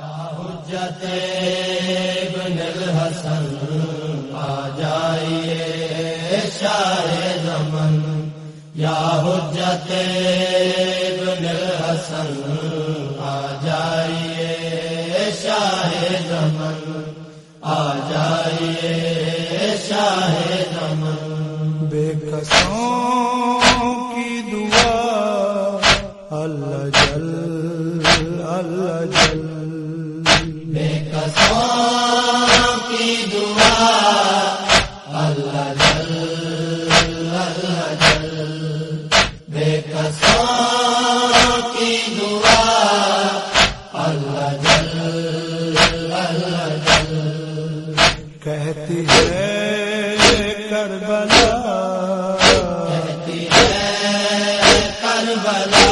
حجت ابن الحسن، آ جائیے شاہ زمن۔ یا حجت ابن الحسن، آ جائیے شاہ زمن۔ آ جائیے شاہ زمن۔ بے قصوں اللہ جل اللہ جل کی دعا اللہ جل جل بے قسم کی دعا جل اللہ جل کہتی ہے کربلا، کہتی ہے کربلا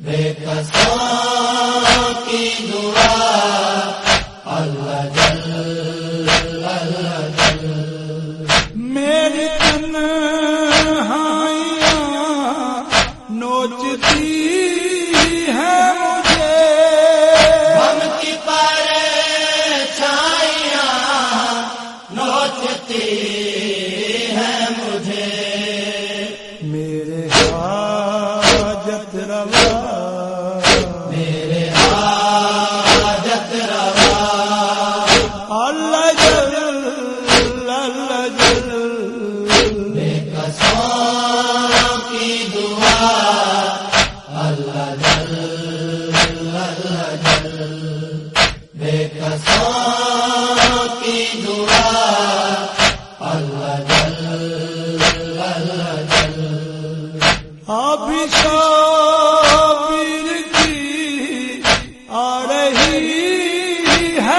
بے کساں دعا اللہ جل اللہ جل میرے تن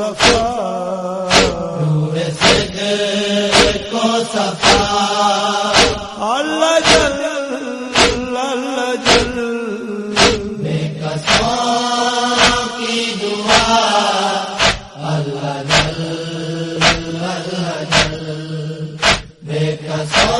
صفا نور کو صفا اللہ جل اللہ جل۔ اللہ جل اللہ جل۔ بے قسموں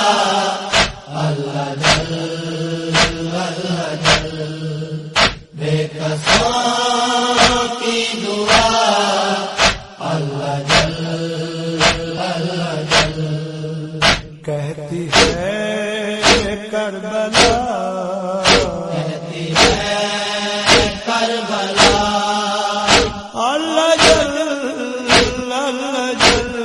کہتی ہے کربلا کربلا اللہ جل اللہ جل۔